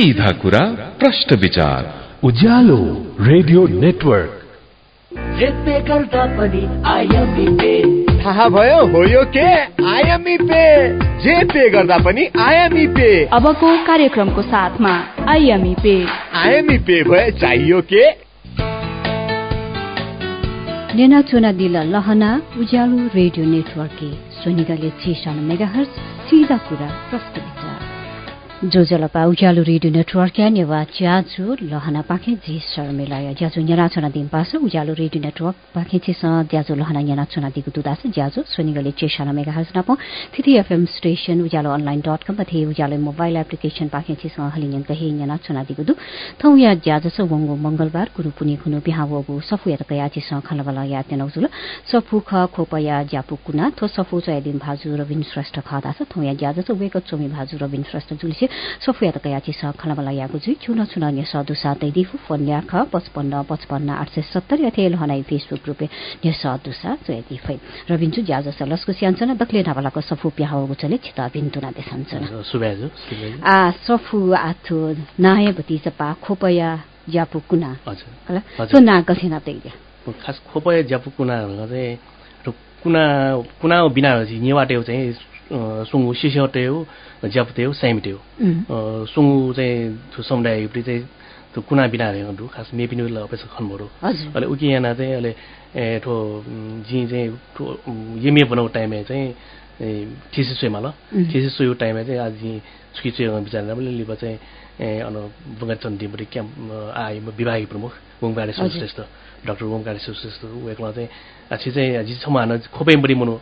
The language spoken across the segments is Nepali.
सिधा कुरा प्रश्न विचार। Ujyalo radio network. थाहा भयो हो यो के? IME pay. जे पे गर्दा पनि आइएमई पे। अबको कार्यक्रमको साथमा आइएमई पे। आइएमई पे भए चाहियो के? नेना चुना दिल लहना उज्यालो रेडियो नेटवर्क सुनिगले छिसानो मेगाहर्ज सिधा कुरा प्रस्तुत। जो जलपा उज्यालो रेडियो नेटवर्क नेवा ज्याजु लहना पाखे जी शर्मेलाय ज्याजु न्याना छना दिन पास उज्यालो रेडियो नेटवर्क पाखे छिस ज्याजु लहना न्याना छना दिगु दुदास ज्याजु सोनिगले चेशाना मेगा हज नप। थिथि FM station Ujyalo online dot com थे उज्यालो मोबाइल एप्लिकेशन पाखे छिस हलिङ कहे न्याना छना दु। थौ या ज्याजु स वंगो मंगलबार गुरु पुनि खुनु बिहावगु सफु या कया छिस खलबला या तेनौजुल सफु ख खोपया ज्यापु कुना थो सफु च दिन भाजु रविन श्रेष्ठ खदास थौ या ज्याजु स वेक चोमी भाजु रविन श्रेष्ठ जुलिसे सोफिया तकयाची स खलबला यागु जुइ चुन चुन न्य सदु सातै दिफु फोन याख पचपन्न पचपन्न आठ सय सत्तर यथे लहनाई फेसबुक रुपे न्य सदु सा जोय दिफै। रबिन्चु ज्याज सलस्कु स्यान्छन दक्ले नावलाको सफु प्याहाउ चले छिता बिन्तुना देसन्छन सुबाजु आ सफु आथु नाहे बति चपा खोपया ज्यापु कुना। सो ना कथेना तैले खास खोपया ज्यापु कुना चाहिँ कुना कुना बिना निवाटे चाहिँ सुँगु सिस्यौटे हो ज्यापुते हो स्यामिटे हो सुँगु चाहिँ त्यो समुदायपट्टि चाहिँ त्यो कुना बिना हेर्नु खास मेपिनु अपेक्षा खनबरो अहिले उकि यहाँ चाहिँ अहिले ठो जी चाहिँ ठो ये बनाएको टाइममा चाहिँ ठिसी सोइमा ल। ठिसी सोयो टाइममा चाहिँ आज छुकी चोयो बिचरा पनि लिप चाहिँ ए अन बङ्गाल चन्दीबाट क्याम्प आयो विभागीय प्रमुख ओमकारे श्रेष्ठ डक्टर ओमकारे श्रेष्ठ उयोमा चाहिँ आछि चाहिँ छमा हान खोपै बढी मनो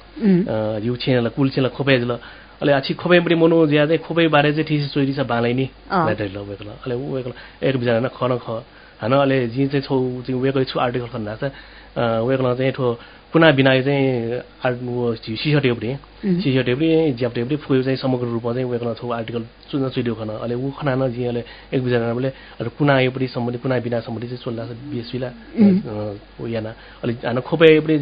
जिउ छेनला कुल छेनला खोपै ल अहिले आछि खोपै बढी मनो ज्या चाहिँ खोपै बारे चाहिँ ठिसी चोरी छ बालै नि भेटेर ल उयोको अहिले उयोको एक बिचरा खन ख हान अहिले जी चाहिँ छौ चाहिँ उयोको छु आर्टिकल खन्दा छ। उयोको चाहिँ ठो कुना बिना चाहिँ सिसो टेब्री सिसो टेब्री ज्याप टेब्री फुयो चाहिँ समग्र रूपमा चाहिँ उयो छौ आर्टिकल चुन चुइदियो खन अहिले ऊ खना न जी अहिले एक बिजनाले कुना एपट्टि सम्बन्धी कुना बिना सम्बन्धी चाहिँ चोल्ला छ बिएसपीला याना अहिले हान खोपे एपट्टि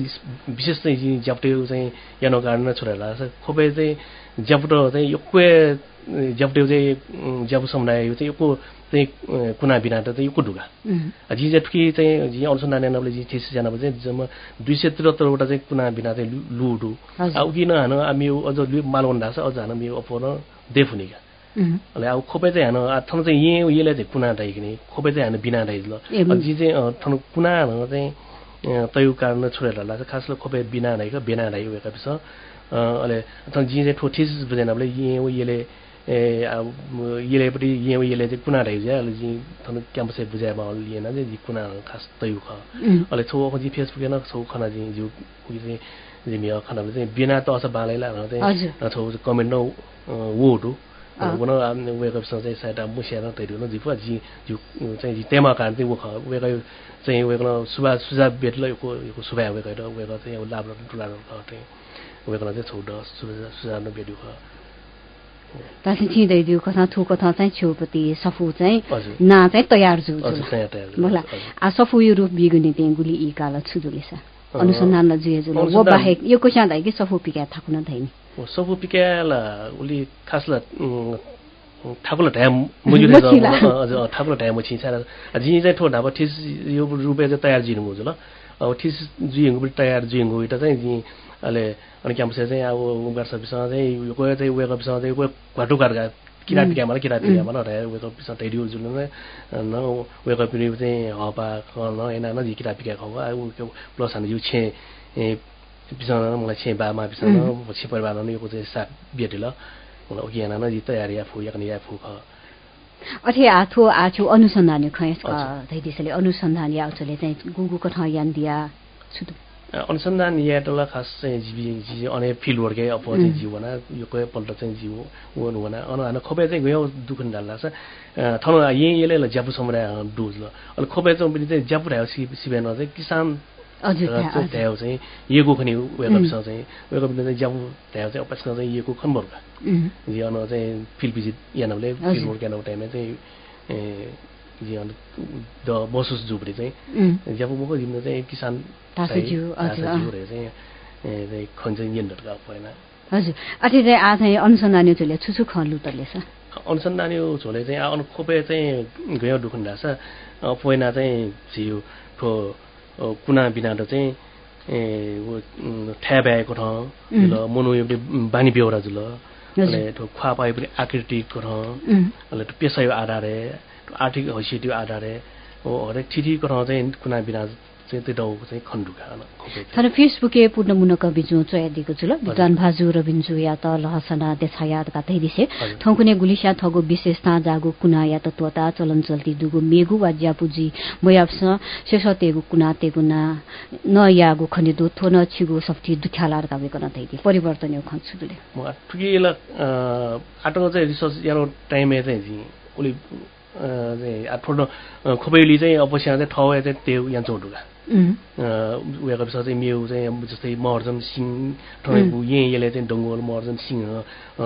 विशेष चाहिँ जी ज्याप्टे चाहिँ यानो कारण छोडेर छ खोपे चाहिँ ज्याप्टो चाहिँ योक्वे ज्याप्टे चाहिँ ज्यापु समुदाय चाहिँ योको चाहिँ कुना बिना त चाहिँ यो ढुगा जी चाहिँ ठुकी चाहिँ जी अनुसन्धान यानाले जी ठेसी जानामा चाहिँ जम्मा दुई सय त्रिहत्तरवटा चाहिँ कुना बिना चाहिँ लुडु। अब किन हान हामी अझ मालवन ढाक्छ अझ हान यो अपन देफ हुने क्या अहिले अब खोपै चाहिँ हान ठाउँ चाहिँ यहीँ यसलाई चाहिँ कुना ढाइकिने खोपै चाहिँ हान बिना ढाइ ल जी चाहिँ ठाउँ कुना हान चाहिँ तय कारण छोडेर लाग्छ खास खोपै बिना ढाइको बिना ढाइ उयोका पिछ अहिले जी चाहिँ ठोठिस बुझेन अब यहीँ यसले अब यसलेपट्टि यहाँ यसले चाहिँ कुना ढाइ अहिले जी थनु क्याम्पस बुझाएमा लिएन चाहिँ जी कुना खास तयु ख अहिले छौ जी फेसबुक हेर्न छौ खना जी जिउ उयो चाहिँ जिमी खनाले चाहिँ बिना त अस बालैला चाहिँ छौ कमेन्ट न वोटु उन उयोसँग चाहिँ सायद मुसिया न तैरी न जिफु जी जिउ चाहिँ जी कारण चाहिँ उख उयो चाहिँ उयो सुबा सुझाव बेट्ल यो यो सुबा उयो उयो चाहिँ लाभ टुला चाहिँ उयो चाहिँ छौ सुझाव न बेट्यो ख तासी छिँदै दिउ कथा थु कथा चाहिँ छेउपट्टि सफु चाहिँ ना चाहिँ तयार जु मला आ सफु यो रूप बिगुने त्यहाँ गुली इ काल छुजुलेछ अनुसन्धान। जुए जुल वो बाहेक यो को चाँदा कि सफु पिका थाकुन धैनी? सफु पिकाला उली खासला ठाकुला ढ्याम मुजुले ठाकुला ढ्याम छिन्छ जी चाहिँ ठो ढाबा ठिस यो रुपियाँ चाहिँ तयार जिनु मुजु ल अब ठिस जुइङ्गु पनि तयार जुइङ्गु त चाहिँ जी अहिले अनि क्याम्पस चाहिँ अब उगार सर्भिससँग चाहिँ गयो चाहिँ उयो सर्भिससँग चाहिँ उयो घटु घरका किरा पिकामा किरा पिकामा न उयो जुल न उयो पनि चाहिँ हपा न एना न किरा पिका खाऊ उयो प्लस हामी यो छे पिसँग मलाई छे बामा पिसँग छे परिवार यो चाहिँ साग बेटेल मलाई ओके एना न तयार या फु या या फु ख अथे आथो आछु अनुसन्धान खयस धैदिसले अनुसन्धान या उसले चाहिँ गुगु कथा यान दिया अनुसन्धान याटला खास चाहिँ जीवी जी अने फिल्ड वर्कै अब चाहिँ जीवन यो कोही पल्ट चाहिँ जीव वन हुना अन हान खोपे चाहिँ गयो दुख डाल्ला छ। ठाउँ यहीँ यसले ज्यापु समुदाय डुज ल। अहिले खोपे चाहिँ पनि चाहिँ ज्यापु ढायो सिबिएन चाहिँ किसान ढ्याउ चाहिँ येको खनि उयोसँग चाहिँ। बिना चाहिँ ज्यापु ढ्याउ चाहिँ अपेक्षा चाहिँ येको खनबर्का जी अन चाहिँ फिल्ड भिजिट यानले फिल्ड वर्क यानको टाइममा चाहिँ द बसुस जुब्रे चाहिँ ज्यापु मुख जिम्न चाहिँ किसान चाहिँ खन्छ यिनहरूका भएन हजुर। अझै चाहिँ आज अनुसन्धान चुले छुछु खलु तले छ। अनुसन्धान झोले चाहिँ अनु खोपे चाहिँ गयो दुखुन रहेछ। पहिना चाहिँ झिउ ठो कुना बिना चाहिँ ए ठ्या भ्याएको ठाउँ जुल मनु एउटै बानी बेहोरा जुल अहिले खुवा पाए पनि आकृतिको ठाउँ। अहिले पेसायो आधारे। आर्थिक हैसियत आधारे हो हरेक ठिठीको ठाउँ चाहिँ कुना बिना चाहिँ त्यो डाउको चाहिँ खण्डुका थाना फेसबुके पूर्ण मुनक बिजु चयादिको छु ल विद्वान भाजु रबिन्जु या त लहसना देछा याद का तै दिसे थौकुने गुलिसा थगो विशेषता जागो कुना या त त्वता चलन चल्ती दुगो मेगु वा ज्यापुजी मयाप्स शेषतेगु कुना तेगुना न यागु खने दो थो न छिगु सफ्टी दुख्यालार का बेकन तै दि परिवर्तन यो खन्छु दुले म ठुकीला आटो चाहिँ रिसर्च यारो टाइम चाहिँ उली आठोड खोपैली चाहिँ अवश्य चाहिँ ठाउँ चाहिँ त्यो यहाँ चौटुका उयोको विषय चाहिँ मेउ चाहिँ जस्तै महर्जन सिंह ठोएको यहीँ यसले चाहिँ डङ्गोल महर्जन सिंह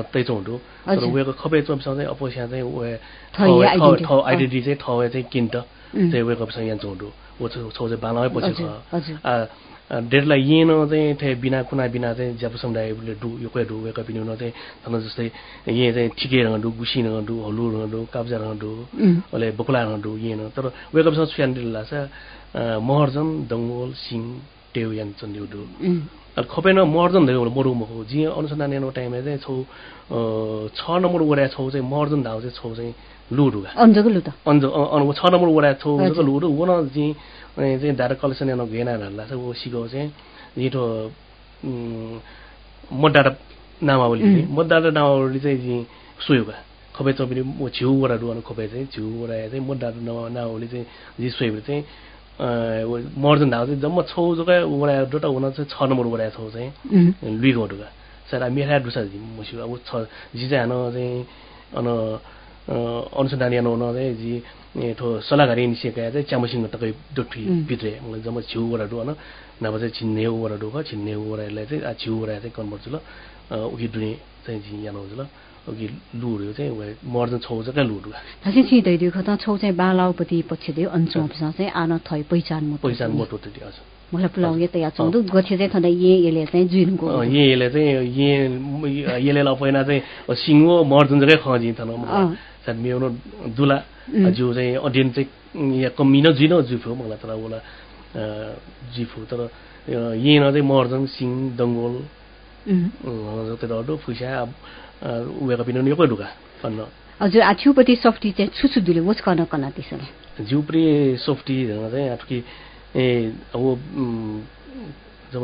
तै चौटो तर उयोको खपे चौबिसमा चाहिँ अपोसिया चाहिँ उयो आइडेन्टिटी चाहिँ ठाउँ चाहिँ किन्ट चाहिँ उयोको विषय यहाँ चौटो ऊ छौ चाहिँ बालामै पछि छ डेढलाई येन चाहिँ ठे बिना कुना बिना चाहिँ ज्यापु समुदायले डु यो कोही डु वेका पिनि चाहिँ थन जस्तै यहाँ चाहिँ ठिकै रङ डु गुसी रङ डु हलु रङ डु काब्जा रङ डु अहिले बकुला रङ डु येन। तर वेका पिसँग सुयान लाग्छ महर्जन दङ्गोल सिङ टेउ यान चन्देउ डु खपेन महर्जन धेरै मरु मखो जी अनुसन्धान यानो टाइममा चाहिँ छौ छ नम्बर वडा छौ चाहिँ महर्जन धाउ चाहिँ छौ चाहिँ लु त अन्ज छ नम्बर वडा छौ लुडु वन जी चाहिँ डाटा कलेक्सन यानो घेनाहरूलाई चाहिँ ऊ सिकाउ चाहिँ जिठो मतदाता नामावली मतदाता नामावली चाहिँ सोयोगा। खपे चौबिनी छेउबाट डुवानु खपे चाहिँ छेउबाट चाहिँ मतदाता नामावली चाहिँ जी सोयो चाहिँ मर्जन धाउ चाहिँ जम्मा छौ जग्गा वडा डोटा हुन चाहिँ छ नम्बर वडा छौ चाहिँ लुइको ढुका सारा मेरा डुसा मुसु अब छ जी चाहिँ हान चाहिँ अन अनुसन्धान यानो हुन चाहिँ जी ठो सल्लाहकारी निस्केका चाहिँ च्यामसिङ तकै डोठी भित्रे मलाई जम्मा छिउबाट डु होइन नभए चाहिँ छिन्ने उबाट डुख छिन्ने उबारलाई चाहिँ छिउबाट चाहिँ कन्भर्ट छु ल। उखि डुने चाहिँ झि यानो हुन्छ ल। अघि लुहरू चाहिँ मर्जन छौ चाहिँ लुहरू थासी छि दै दियो खता छौ चाहिँ बालाउपति पछि दियो। अन्चो चाहिँ आन थै पहिचान पहिचान मोटो त्यो हजुर। मलाई पुलाउ ये तया चंदु गथे चाहिँ थदा ये येले चाहिँ ये येले चाहिँ ये येले लपैना चाहिँ सिंगो मर्जन जगे खजि थन सायद मेरो दुला जिउ चाहिँ अध्ययन चाहिँ यहाँ कमी जुफो मलाई तर होला जिफो तर येन चाहिँ मर्जन सिङ दङ्गोल। जति डो फुसा उयोका पिन यो ढुका कन्न हजुर आछुपति सफ्टी चाहिँ छुछु दुले वच कन कन त्यसले जिउप्री सफ्टी चाहिँ आठकी ए अब जब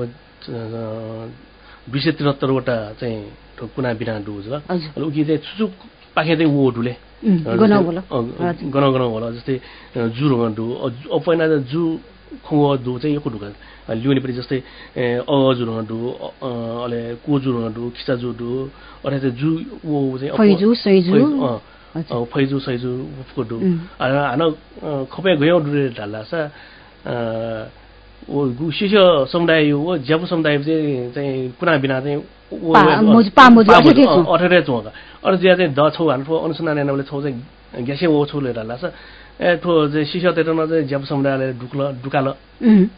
दुई सय त्रिहत्तरवटा चाहिँ कुना बिना डुज ल उकि चाहिँ छुचुक पाखे चाहिँ वो डुले गन गन होला जस्तै जुरो डु पहिला जु खुङ डु चाहिँ यो ढुका लिउने पनि जस्तै अजु डु अहिले कोजु डु खिचाजु डु अथवा चाहिँ जु वो चाहिँ फैजु सैजु। डु हान खपे गयो डुले ढाल्ला शिष्य समुदाय हो ज्यापु समुदाय चाहिँ कुना बिना चाहिँ अठारै चौका अरू ज्या चाहिँ द छौ हाल्नु अनुसन्धान एनाले छौ चाहिँ ग्यासे ओ छौ लिएर लाग्छ ए ठो चाहिँ शिष्य तेटमा चाहिँ ज्यापु समुदायले ढुक्ल ढुकाल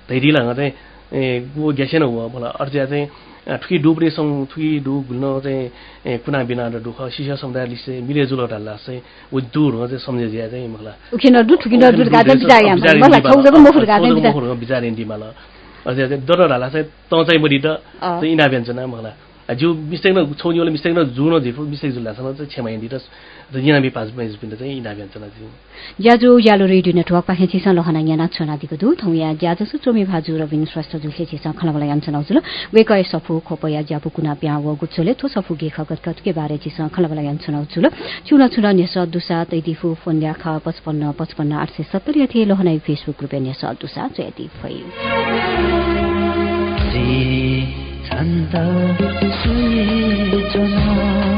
धैरिला चाहिँ ए गो ग्यासे न हो मलाई अर्ज्या चाहिँ ठुकी डुब्ने सङ ठुकी डु घुल्न चाहिँ कुना बिना डुख शिष्य समुदाय लिसे मिलेजुल ढाल्ला चाहिँ उ दूर हो चाहिँ सम्झे ज्या चाहिँ मलाई। उखिन डु ठुकी डु गाजा बिजाया मलाई छौजको मुखुर गाजा बिजा बिजार इन्डी मलाई अझै डर ढाल्ला चाहिँ त चाहिँ बढी त। इना व्यञ्जना मलाई। जिउ मिस्टेक न छौनीले मिस्टेक न जुन झिफु मिस्टेक जुल्लासँग चाहिँ छेमा हिँडी र जिनाबी पाँच पिन्ड चाहिँ इना व्यञ्जना जिउ ज्याजो यालो रेडियो नेटवर्क पाखे छिसा लहना याना छना दिको दु थौ या ज्याजो सु चोमी भाजु रबिन स्वस्थ जुले छिसा खलाबला याम छना उजुल वेक सफु खोपया ज्यापु कुना प्या व गुछोले थो सफु गे खगत कत के बारे छिसा खलाबला याम छना उजुल चुना चुना नेस दुसा तैदिफु फोन या ख 55 55 870 यथे लहना फेसबुक रुपे नेस दुसा जयति फै छन्द सुइचना छाझजा सुइचना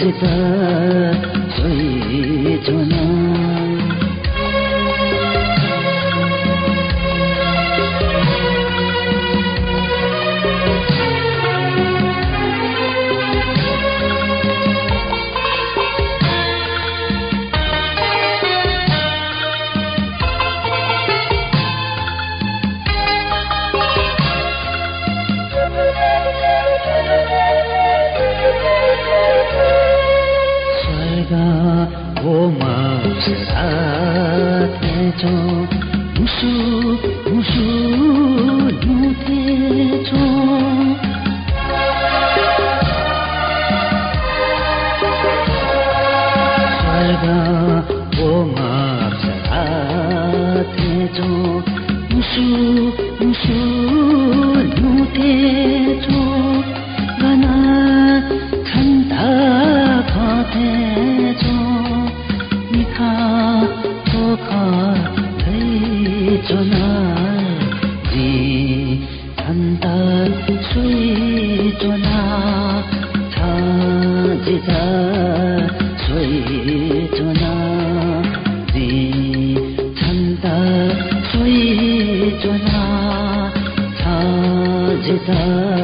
जित सुइछो न छ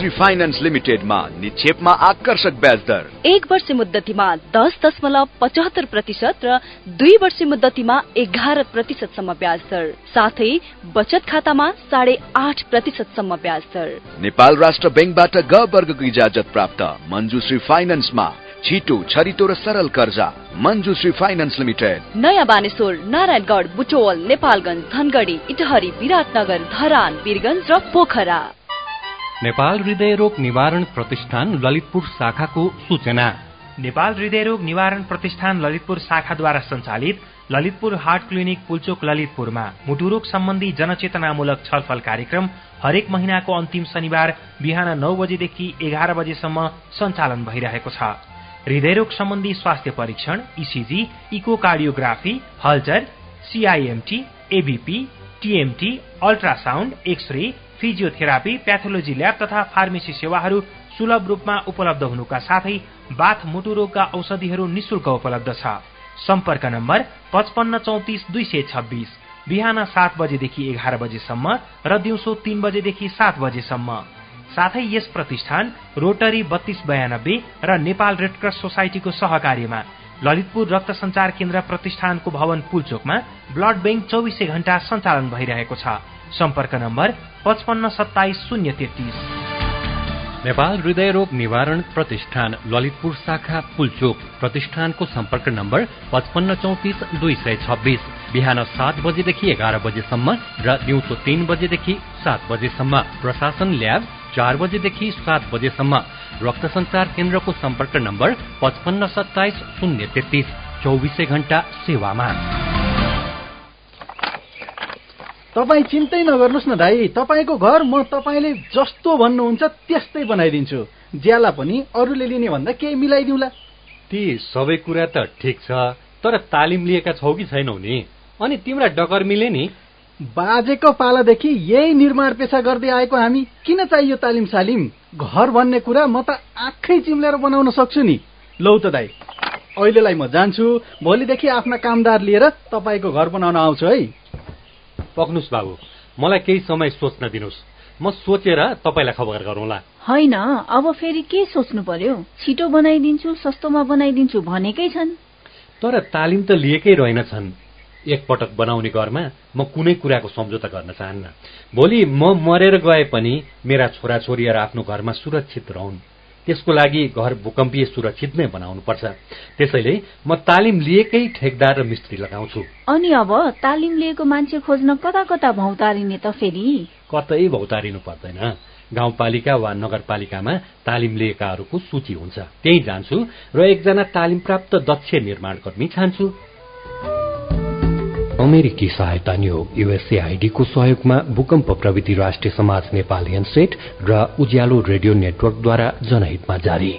मञ्जुश्री फाइनान्स लिमिटेडमा निक्षेपमा आकर्षक ब्याज दर। एक वर्ष मुद्दतीमा दस दशमलव पचहत्तर प्रतिशत र दुई वर्ष मुद्दतीमा एघार प्रतिशतसम्म ब्याज दर। साथै बचत खातामा साढे आठ प्रतिशतसम्म ब्याज दर। नेपाल राष्ट्र ब्याङ्कबाट ग वर्गको इजाजत प्राप्त। मञ्जुश्री फाइनान्समा छिटो छरितो र सरल कर्जा। Manjushree finance limited. नयाँ बानेश्वर नारायणगढ़ बुटोल नेपालगंज धनगढ़ी इटहरी विराटनगर धरान वीरगंज र पोखरा। नेपाल हृदय रोग निवारण प्रतिष्ठान ललितपुर शाखाको सूचना। नेपाल हृदयरोग निवारण प्रतिष्ठान ललितपुर शाखाद्वारा सञ्चालित ललितपुर हार्ट क्लिनिक पुल्चोक ललितपुरमा मुटुरोग सम्बन्धी जनचेतनामूलक छलफल कार्यक्रम हरेक महिनाको अन्तिम शनिबार बिहान नौ बजेदेखि एघार बजेसम्म सञ्चालन भइरहेको छ। हृदयरोग सम्बन्धी स्वास्थ्य परीक्षण ECG echocardiography Holter CIMT ABP TMT ultrasound X-ray physiotherapy pathology lab तथा फार्मेसी सेवाहरू सुलभ रूपमा उपलब्ध हुनुका साथै बाथ मुटु रोगका औषधिहरू निशुल्क उपलब्ध छ। सम्पर्क नम्बर पचपन्न चौतिस दुई सय छब्बिस। बिहान सात बजेदेखि एघार बजेसम्म र दिउँसो तीन बजेदेखि सात बजेसम्म। साथै यस प्रतिष्ठान रोटरी बत्तीस बयानब्बे र नेपाल रेडक्रस सोसाइटीको सहकार्यमा ललितपुर रक्त संचार केन्द्र प्रतिष्ठानको भवन पुलचोकमा ब्लड बैंक चौबिसै घण्टा सञ्चालन भइरहेको छ। सम्पर्क नम्बर पचपन्न सत्ताइस शून्य तेत्तिस। नेपाल हृदय रोग निवारण प्रतिष्ठान ललितपुर शाखा पुलचोक। प्रतिष्ठानको सम्पर्क नम्बर पचपन्न चौतिस दुई सय छब्बिस। बिहान सात बजेदेखि एघार बजेसम्म र दिउँसो तीन बजेदेखि सात बजेसम्म। प्रशासन ल्याब चार बजेदेखि सात बजेसम्म। रक्त संचार केन्द्रको सम्पर्क नम्बर पचपन्न सत्ताइस शून्य तेत्तिस। चौबिसै घण्टा सेवामा। तपाईँ चिन्तै नगर्नुहोस् न दाई तपाईँको घर म तपाईँले जस्तो भन्नुहुन्छ त्यस्तै बनाइदिन्छु। ज्याला पनि अरूले लिने भन्दा केही मिलाइदिउँला। ती सबै कुरा त ठिक छ तर तालिम लिएका छौ कि छैनौ नि? अनि तिम्रा डकर मिले नि? बाजेको पालादेखि यही निर्माण पेसा गर्दै आएको हामी किन चाहियो तालिम सालिम? घर भन्ने कुरा म त आँखै चिम्लेर बनाउन सक्छु नि। लौ त दाई अहिलेलाई म जान्छु भोलिदेखि आफ्ना कामदार लिएर तपाईँको घर बनाउन आउँछु है। पक्नुस् बाबु मलाई केही समय सोच्न दिनुहोस् म सोचेर तपाईँलाई खबर गरौँला होइन अब फेरि के सोच्नु पर्यो? छिटो बनाइदिन्छु सस्तोमा बनाइदिन्छु भनेकै छन्। तर तालिम त लिएकै रहेनछन्। एकपटक बनाउने घरमा म कुनै कुराको सम्झौता गर्न चाहन्न। भोलि म मरेर गए पनि मेरा छोराछोरीहरू आफ्नो घरमा सुरक्षित रहन्। त्यसको लागि घर भूकम्पीय सुरक्षित नै बनाउनुपर्छ। त्यसैले म तालिम लिएकै ठेकदार र मिस्त्री लगाउँछु। अनि अब तालिम लिएको मान्छे खोज्न कता कता भौतारिने त फेरि? कतै भौतारिनु पर्दैन। गाउँपालिका वा नगरपालिकामा तालिम लिएकाहरूको सूची हुन्छ। त्यही जान्छु र एकजना तालिम प्राप्त दक्ष निर्माण कर्मी छान्छु अमेरिकी सहायता नियोग युएसएआईडीको सहयोगमा भूकम्प प्रविधि राष्ट्रिय समाज नेपाल हेन्सेट र उज्यालो रेडियो नेटवर्कद्वारा जनहितमा जारी।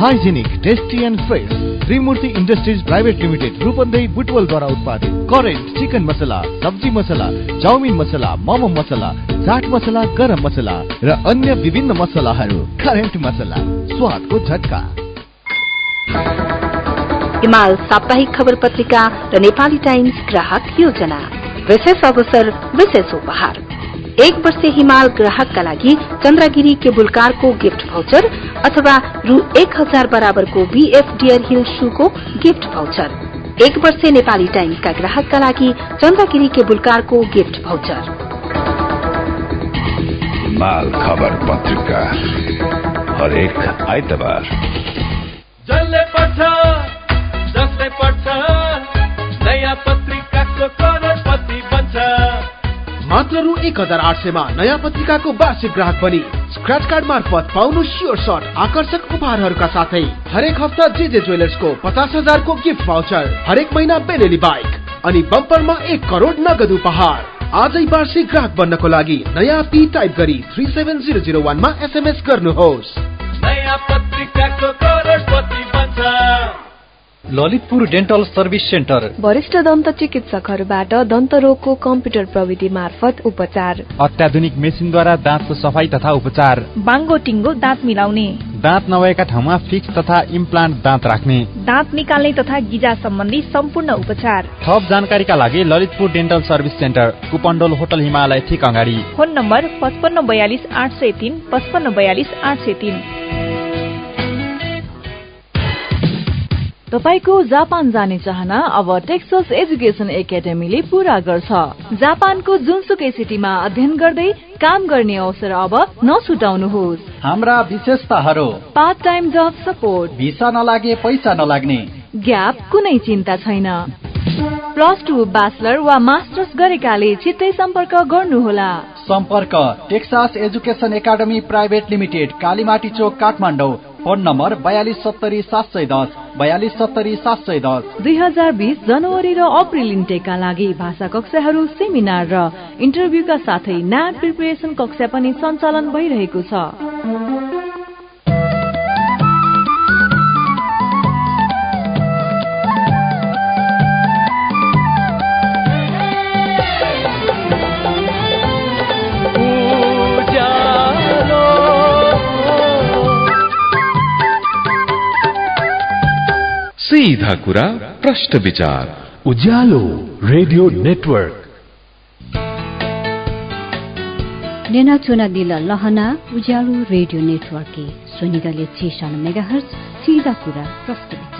Hygienic tasty and fresh Trimurti industries private limited Rupandehi बुटवलद्वारा उत्पादित करेन्ट चिकन मसला सब्जी मसला चाउमिन मसला मोमो मसला चाट मसला गरम मसला र अन्य विभिन्न मसलाहरू करेन्ट मसला स्वादको झट्का हिमाल साप्ताहिक खबर पत्रिका र नेपाली टाइम्स ग्राहक योजना विशेष अवसर विशेष उपहार एक वर्ष हिमाल ग्राहकका लागि चन्द्रगिरी केबुल कारको गिफ्ट भाउचर अथवा रु एक हजार बराबरको बीएफ डियर हिल शूको गिफ्ट भाउचर। एक वर्ष नेपाली टाइम्सका ग्राहकका लागि चन्द्रगिरी केबुल कारको गिफ्ट भाउचर। हिमाल खबर पत्रिका हरेक आइतबार। जसले पढ्छ जसले पढ्छ। मात्र रु एक हजार आठ सयमा नयाँ पत्रिकाको वार्षिक ग्राहक बनी। स्क्रच कार्ड मार्फत पाउनु स्योर सर्ट आकर्षक उपहारहरूका साथै हरेक हप्ता जे जे ज्वेलर्सको पचास हजारको गिफ्ट भाउचर हरेक महिना बेलेली बाइक अनि बम्परमा एक करोड नगद उपहार। आजै वार्षिक ग्राहक बन्नको लागि नयाँ पी टाइप गरी थ्री सेभेन जिरो जिरो वानमा एसएमएस गर्नुहोस्। नयाँ पत्रिकाको ललितपुर डेन्टल सर्भिस सेन्टर। वरिष्ठ दन्त चिकित्सकहरूबाट दन्त रोगको कम्प्युटर प्रविधि मार्फत उपचार। अत्याधुनिक मेसिनद्वारा दाँतको सफाई तथा उपचार। बाङ्गो टिङ्गो दाँत मिलाउने। दाँत नभएका ठाउँमा फिक्स तथा इम्प्लान्ट दाँत राख्ने। दाँत निकाल्ने तथा गिजा सम्बन्धी सम्पूर्ण उपचार। थप जानकारीका लागि Lalitpur dental service centre Kupondole hotel Himalaya ठिक अगाडि। फोन नम्बर पचपन्न बयालिस आठ सय तिन पचपन्न बयालिस आठ सय तिन। तपाईँको जापान जाने चाहना अब टेक्सस एजुकेसन एकाडेमीले पूरा गर्छ। जापानको जुनसुकै सिटीमा अध्ययन गर्दै काम गर्ने अवसर अब नछुटाउनुहोस्। हाम्रा विशेषताहरू। Part time job support. Visa नलागे पैसा नलाग्ने। ग्याप कुनै चिन्ता छैन। प्लस टू ब्याचलर वा मास्टर्स गरेकाले छिट्टै सम्पर्क गर्नुहोला। सम्पर्क Texas education academy private limited Kalimati चोक काठमाडौँ। फोन नम्बर बयालिस सत्तरी सात सय दस। बयालिस सत्तरी सात सय दस। दुई हजार बिस जनवरी र अप्रिल इन्टेकका लागि भाषा कक्षाहरू सेमिनार र इन्टरभ्यूका साथै न्याट प्रिपरेसन कक्षा पनि सञ्चालन भइरहेको छ। सीधा कुरा प्रश्न विचार। Ujyalo radio network. नेना चुना दिल लहना उज्यालो रेडियो नेटवर्क। सोनिगाले छेसानो मेगाहर्ज सीधा कुरा प्रश्न विचार।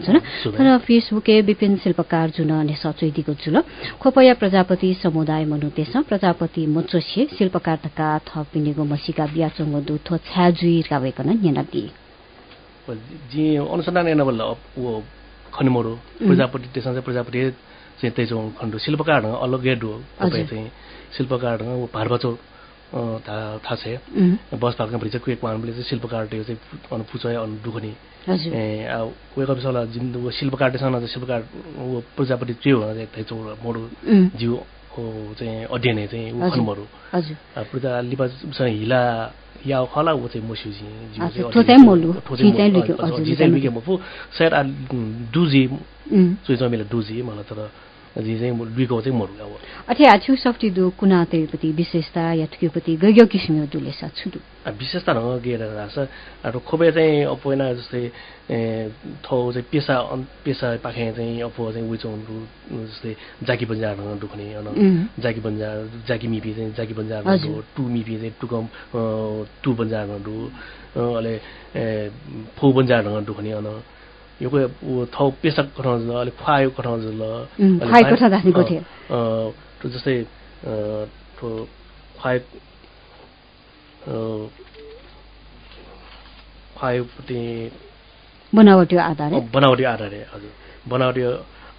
सला सुसेन छ तर फेसबुके विपिन शिल्पकार जुन ने सचुइदिको जुल खोपया प्रजापति समुदाय मनुतेस प्रजापति मोचोसे शिल्पकार तका थपिनेगो मसिका बियाचंगो दुथो छ्याजुइ कावेकन नेनादि। जी अनुसन्धान एनबल वो खनिमोरो प्रजापति त्यसमा चाहिँ प्रजापति चाहिँ चाहिँ खण्डु शिल्पकार अलग्गै डो तपाईँ चाहिँ शिल्पकार भार्बाचो अँ, थाहा छ बस भरि चाहिँ कुहे क्वानले चाहिँ शिल्पकार टेउ चाहिँ अनु पुचय अनु दुखनी। हजुर। ए अब वेक अप सला जिन वो शिल्पकार टेसन चाहिँ शिल्पकार वो प्रजापति त्यो मोडु जिउ चाहिँ अध्ययन चाहिँ ऊ हजुर प्रजा लिपा चाहिँ हिला या खला वो चाहिँ मोस्यु जी अच्छा, थो चाहिँ मोलु, जी चाहिँ लुक्यो, हजुर, जी चाहिँ लुक्यो मफु सायद आ दुजी उम्. सुइ चाहिँ मैले दुजी मलाई तर जी चाहिँ लुको चाहिँ मरु अब अथे आछु सफ्टी दु कुना तेपति विशेषता या ठुकेपति गयो किसिम दुले सा छुदु विशेषता न गेर राख्छ अब खोपे चाहिँ अपोइना जस्तै थौ चाहिँ पेसा पेसा पाखे चाहिँ अपो चाहिँ उचौहरू जस्तै जाकी बन्जार दुख्ने अन. जाकी बन्जार जाकी मिपी चाहिँ जाकी बन्जार। टु मिपी चाहिँ टुकम टु बन्जार नडु अले फौ बन्जार दुख्ने अन यो कोही थौ पेसा कठाउँ ल अलिक खुवायो कठाउँ ल जस्तै खुवायो खुवायोपट्टि बनावटी आधार? बनावटी आधारे हजुर। बनावटी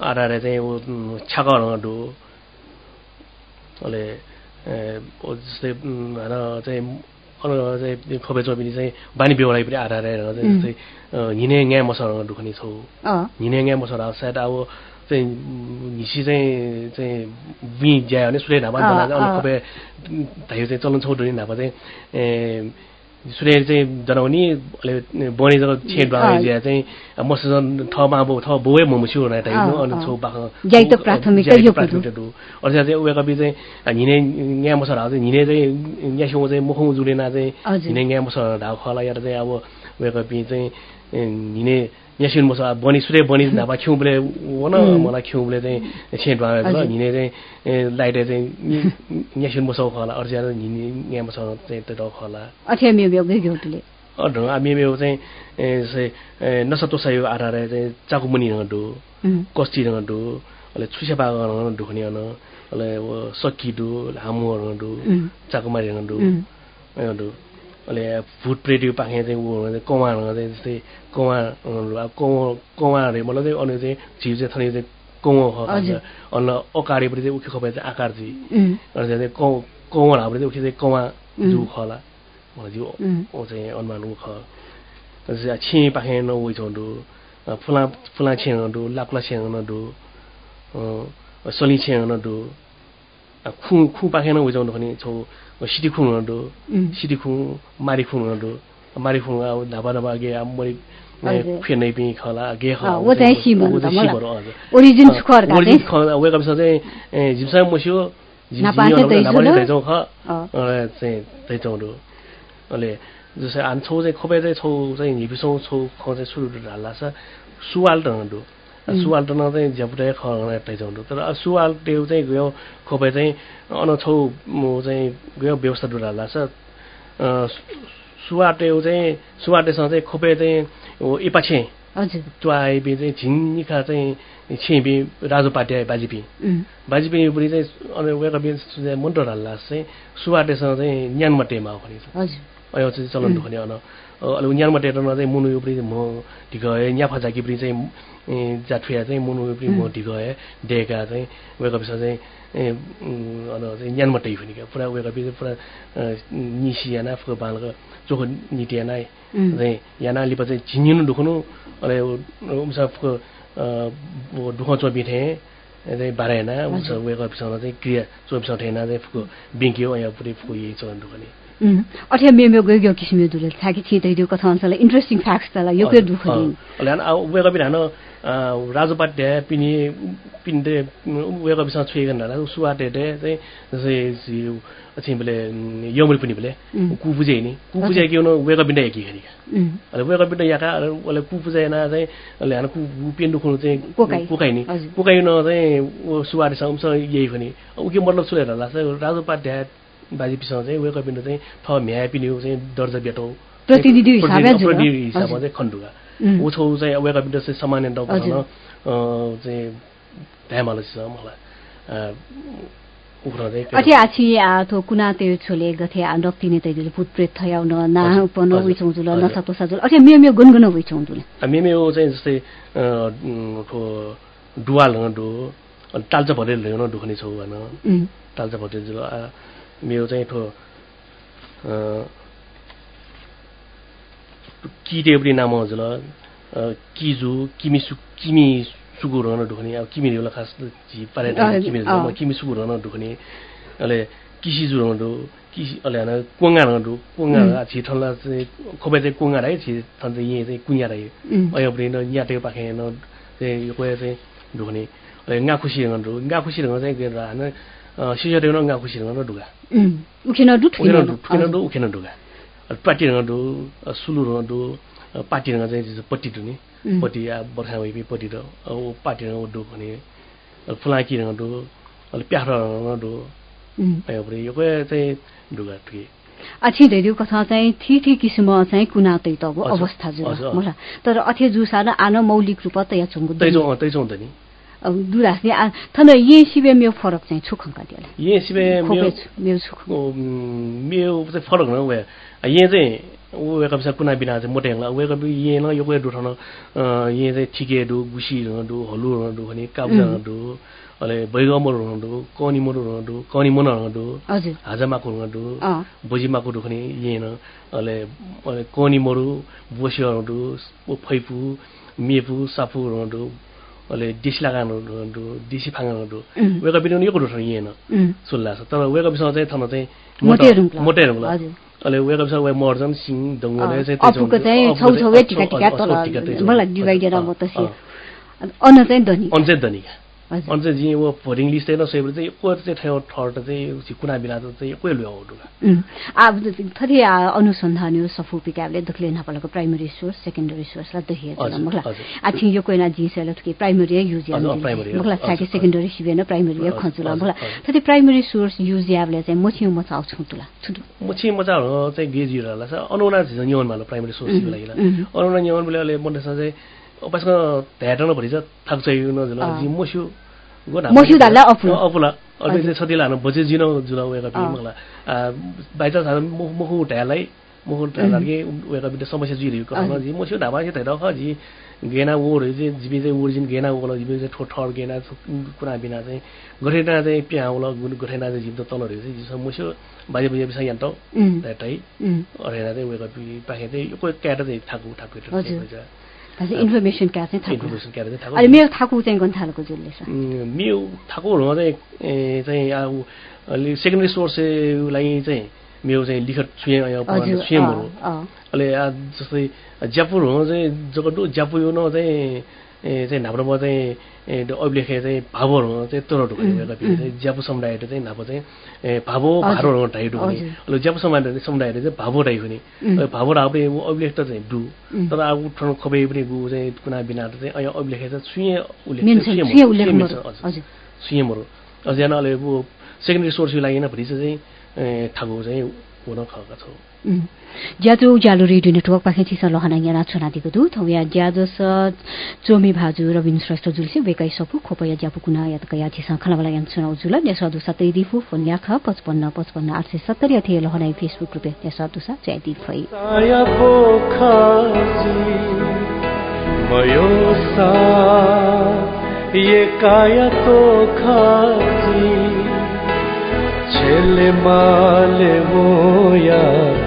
आधारे चाहिँ ऊ छ्याकहरू अहिले ए, ऊ जस्तै होइन चाहिँ चाहिँ खोपे चोपिनी चाहिँ बानी बेहोराइ पनि आधारे चाहिँ उम्. जस्तै हिँडे यहाँ मसलाहरू दुख्ने छौ हिँडे यहाँ मसला सायद अब चाहिँ हिसी चाहिँ चाहिँ बि ज्यायो भने सुले अँ। खोपे धाइ चाहिँ चलन छौ डुनी ढापा चाहिँ सुले चाहिँ जनाउने अहिले बढी जग्गा छेड अँ। बाँगे ज्या चाहिँ मसँग ठमा अब ठ बोए ममुस्यु हुने टाइप अँ, अनि। छौ बाख ज्याइ त प्राथमिकता यो कुरो। प्राथमिकता डु अरू चाहिँ उयो कपि चाहिँ हिँडे यहाँ मसला चाहिँ हिँडे चाहिँ यहाँसँग चाहिँ मुखौँ जुलेना चाहिँ। हिँडे यहाँ मसला ढाउ खला या चाहिँ अब उयो कपि चाहिँ हिँडे यहाँसिन मसला बनी सुरे बनी ढापा खिउले हो न. मलाई खिउले चाहिँ ल हजुर। हिँडे चाहिँ लाइटे चाहिँ यहाँसिन मसाउ खला अरू चाहिँ हिँडे यहाँ मसा चाहिँ त्यो खला गयो दुले ढङ्ग हामी मेरो चाहिँ ए, जस्तै ए, नसतो सही आधार चाहिँ चाकुमुनि डु. कस्ती डु अहिले छुसे पाएको ढुक्ने हन अहिले सकिडु हामुहरू डु. चाकुमारी डु. डु अहिले भुट प्रेडियो पाखे चाहिँ ऊ चाहिँ कौवाहरू चाहिँ जस्तै कौवा अब कौवा मतलब चाहिँ अरू चाहिँ झिउ चाहिँ थनी चाहिँ कौवा हजुर। अन्न अकाडेपट्टि चाहिँ उखी खपाइ चाहिँ आकार उम्. अनि चाहिँ कौ कौवा हाम्रो चाहिँ उखी चाहिँ कौवा. जु खला मलाई. ऊ चाहिँ अनुमान ऊ ख छि पाखे न उयो फुला फुला छेङडु लाकुला छेङडु सली छेङडु खु खु पाखे न उयो छौँडु भने छौ सिटी खुङ डु उम्. सिटी खुङ मारी खुङ डु मारी खुङ अब ढाबा ढाबा गे अब मरि हजुर। फेर्नै पनि खला गे खला वो चाहिँ सिमन वो त चाहिँ हजुर। ओरिजिन ओरिजिन मुस्यो ख चाहिँ दैचौँडु अहिले जस्तै हान छौ चाहिँ खोपे चाहिँ छौ चाहिँ हिपिसौँ छौ ख चाहिँ सुरु ढाल्ला छ सुवाल टङ्डु उम्. सुवाल टन चाहिँ झ्यापुटे ख टाइचाउँडु तर अब सुवाल टेउ चाहिँ गयो खोपे चाहिँ अन छौ म चाहिँ गयो व्यवस्था डुलाल्ला छ। अँ, सु- सुवाटेउ चाहिँ सुवाटेसँग चाहिँ खोपे चाहिँ इपाछे च्वाइबे चाहिँ झिङ्गिखा चाहिँ छेबे राजु पाट्या बाजिपी. बाजिपी पनि चाहिँ अनि बिच मुन्टो ढाल्ला चाहिँ सुवाटेसँग चाहिँ न्यानमटेमा हो भने अयो चाहिँ चलन. दुख्ने अन। अहिले न्यानमटे चाहिँ मुनु उपरि म ढिगए न्याफा जाकी पनि चाहिँ जाठुया चाहिँ मुनु उपरि म उम्. ढिगए डेका चाहिँ बिच चाहिँ चाहिँ हुने क्या पुरा उयोका बिच पुरा निसियाना फुको बालको चोखो निटियाना उम्. चाहिँ याना लिपा चाहिँ झिङ्गिनु दुख्नु अनि उम्सा फुको दुख चोपिठे चाहिँ बाह्रजना उस हजुर। उयोका बिचमा चाहिँ क्रिया चोपिस ठेना चाहिँ फुको बिङ्क्यो यहाँ पुरै फुको यही चलन दुख्ने अथे मे मे गयो किसिम दुले थाकि छि दैदो कथा अञ्चल इन्ट्रेस्टिङ फ्याक्ट्स तला यो के दुख दिन अहिले उयोका बिना हानो राजोपाध्याय पिनी पिन्डे उयोका बिचमा छुएको नाला सुवाटे चाहिँ जस्तै जिउ अछि बोले यमुल पनि बोले उम्. कुपुजे नि कुपुजे के हुनु उयोका बिना एकी खरी उम्. अहिले उयोका बिना याका उसले कुपुजे ना चाहिँ अहिले हानो कु पेन दुख्नु चाहिँ कोकाइ। नि। कोकाइ न चाहिँ सुवाटे सँग यही पनि ऊ के मतलब सुनेर होला राजोपाध्याय बाजी पिसँग चाहिँ बिना चाहिँ थ म्याए पिनी चाहिँ दर्जा बेटौ प्रतिनिधि हिसाबे जुल। प्रतिनिधि हिसाबमा। चाहिँ खण्डुका उम्. ऊ छौ चाहिँ बिना चाहिँ सामान्य हजुर। चाहिँ भ्यामालो छ मलाई अँ, उफ्रो चाहिँ अथे आछि आ थो कुना ते छोले गथे नक्तिने तैदुले भूत प्रेत थयाउन ना पन हजुर। उइचौ जुल हजुर। नसा तोसा जुल अथे मे मे गुनगुन उइचौ जुल मेमे ऊ चाहिँ जस्तै ठो डुवाल डु अनि टाल्चा भरेर ल्याउन दुख्ने छौ भन उम्. टाल्चा भरेर जुल मेरो चाहिँ ठो किटेबडी नाम हजुर किजु किमी सु किमी सुगु रहन ढुक्ने अब किमी होला खास किमी। किमी सुगु रहन ढुक्ने अहिले किसी जु रहन ढु किसी अहिले हाना कुङ्गा रहन ढु कुङ्गा उम्. छि ठल्ला चाहिँ खोपे चाहिँ कुङ्गा ठन चाहिँ यहाँ चाहिँ कुङ्गा. अहिले पनि न यहाँ टेको पाखे न चाहिँ कोही चाहिँ ढुक्ने अहिले गा खुसी रहन ढु गा खुसी रहन चाहिँ के हाना सिसो टेको गा खुसी रहन ढुगा उम्. उखेन डु उखेन ठुकेन ढु ठुकेन ढु उखेन ढुगा पाटी रङ ढु सुलु रङ ढु पाटी रङ चाहिँ त्यसो पट्टी ढुने उम्. पट्टी अब बर्खा भएपछि पट्टी र अब पाटी रङ ढु भने फुलाकी रङ ढु अहिले प्याख्रो रङ ढु उम्. अहिले यो चाहिँ ढुगा ठुके कथा चाहिँ थी थी किसिम चाहिँ कुनातै त अब अवस्था तर अथे जुसा र आन मौलिक रूप त या चुङ्गु तैचो तैचो हुन्छ नि यहाँ सिबे खोपे छु, म्यो छुख मेरो चाहिँ फरक न उयो यहाँ चाहिँ कुना बिना चाहिँ मोटे हङ्ला उयो यहाँ न यो कोही डुठाउन यहाँ चाहिँ ठिके डु गुसी डु हलु डु भने काब्जा उम्. डु अहिले बैगमर डु कनी मरु डु कनी मन डु हजुर हाजामाको. बोजीमाको डु भने यहाँ न अहिले कनी मरु डु फैपु मेपु सापु डु अहिले डिसी लगानु डु डिसी फाङ्गानु डु उम्. उयो कपि यो डु यहाँ न उम्. सुल्ला छ तर वेक अफिसमा चाहिँ थन चाहिँ मोटे रुङ्ला। मोटे रुङ्ला हजुर। अहिले वेक अफिसमा वे मर्जन सिङ डङ्गुले चाहिँ अफुको चाहिँ छौछौए टिका टिका तर मलाई डिभाइडेर अब त से अन चाहिँ धनी हजुर। अञ्चेत जी वो भोटिङ लिस्ट होइन सबै चाहिँ को चाहिँ ठाउँ ठहर चाहिँ छि कुना बिना चाहिँ कोही ल्याउ. अब थरी अनुसन्धान यो सफु पिकाबले दुखले नपलको प्राइमरी सोर्स सेकेन्डरी सोर्स र हजुर। आथि यो कोइना जिसेल थके प्राइमरी युज छाके हजुर, सेकेन्डरी सिबेन प्राइमरी खजुला मगला हजुर। थति प्राइमरी सोर्स युज याबले चाहिँ मोछिउ मचाउ छुटुला छुटु मुछि हो चाहिँ गेजिरहला छ अनुना झिज न्यौन मालो प्राइमरी सोर्स लागि. अनुना न्यौन बोले अहिले मन्डेसा चाहिँ अपासको ध्यान भरि छ थाक चाहिँ न जुल अँ. जी मस्यु मस्यु धाला अपुला। अपुला अहिले हजुर। चाहिँ सतिला हानु बजे जिनो जुल उयो बाइचान्स हानु मुखु उठालाई मुखु उठालाई उयो बिटे समस्या जुइरहेको हजुर। जी मस्यु ढाबा चाहिँ तैर ख जी। गेना ओहरू चाहिँ जिबी चाहिँ ओरिजिन गेना ओला जिबी चाहिँ ठर गेना कुना बिना चाहिँ गठेना चाहिँ प्याउला गठेना चाहिँ त तलहरू चाहिँ मस्यु बाजे बाजे बिसा यान्त. त्याटै उम्. अरेना चाहिँ उयो पाखे चाहिँ कोही क्याट चाहिँ थाकु थाकु इन्फर्मेसन क्या चाहिँ थाकु इन्फर्मेसन क्याट चाहिँ थाकु अनि मेरो थाकु चाहिँ गन्थालको जुलले छ मिउ थाकुहरू चाहिँ चाहिँ अलि सेकेन्डरी सोर्सलाई चाहिँ मेरो चाहिँ लिखत छुएँहरू अँ, अँ। अहिले जस्तै ज्यापुर हो चाहिँ जगडु ज्यापु यो न चाहिँ चाहिँ हाम्रोमा चाहिँ अभिलेखे चाहिँ भावहरू चाहिँ तोरो ढुक्ने. चाहिँ ज्यापु समुदायहरू चाहिँ नापो चाहिँ भावो हजुर, भारो ढाइ ढुक्ने। अहिले ज्यापु समुदाय समुदायहरू चाहिँ भावो ढाइ हुने भावो ढापे अभिलेख त चाहिँ डु. तर अब उठाउनु खोपे पनि गु चाहिँ कुना बिना चाहिँ अहिले अभिलेखे चाहिँ सुये उल्लेख। सुयमहरू अझ यहाँ अहिले अब सेकेन्डरी सोर्सको लागि भरि चाहिँ ए, ठाकु चाहिँ हुन खएका छौँ. ज्याजो उज्यालो रेडियो नेटवर्क पाखे छिस लहना यहाँ छोनादिको दु थौ या ज्याजो स चोमी भाजु रविन श्रेष्ठ जुलसे बेकाई सपु खोपया ज्यापु कुना या तकया छिस खलाबला यान सुनाउ जुल या सदु सतै दिफु फोन या ख 55 55 870 या थे लहना फेसबुक रुपे या सदु सा फै। साया पोखाजी मयो सा ये काया तो खाजी छेले माले मोया उठा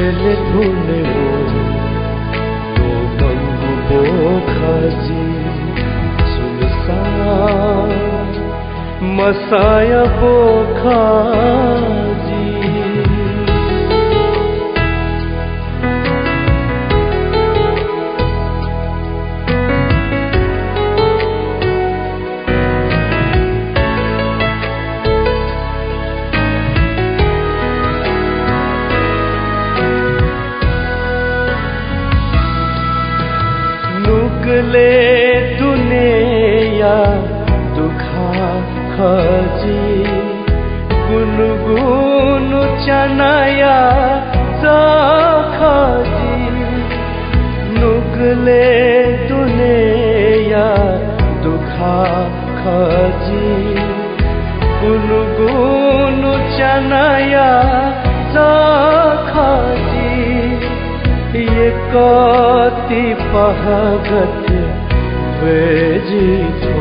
छेले धुले हो तो मंगु बो खाजी सुनसान मसाया बो नुकले दुनिया दुखा खजी। गुनगुन चनाया खजी। नुगले दुनिया दुखा खजी। गुनु गुनु चनाया खजी। ये कति पहगत वेजी थो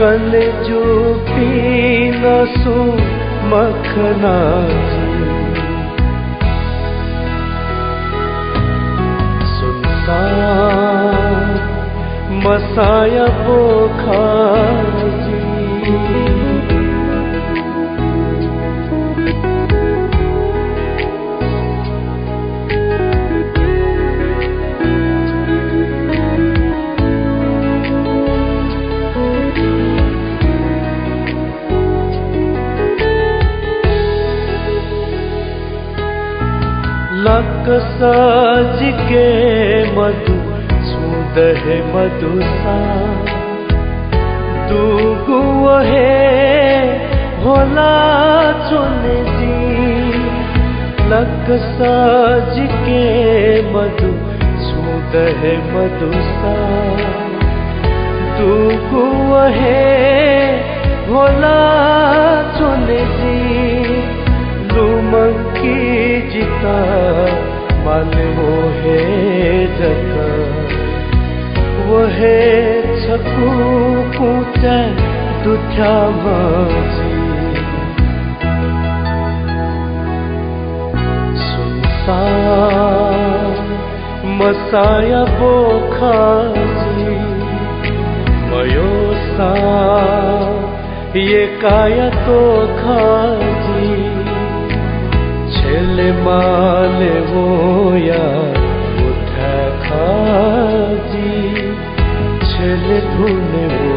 कल जो पीन सो मखना सुनसान मसाया पोखा जी साज के मधु छूद है मधुसा दूगु है भोला चुन जी लक साज के मधु छूद है मधुसा दूगु है भोला चुन जी लुमंकी जिता मन वो है जता। वो है छकू दुठा माजी। सुनसान मसाया बोखाजी मयो सा ये काया तो खाजी माले या उठ खाजी छेले धुने वो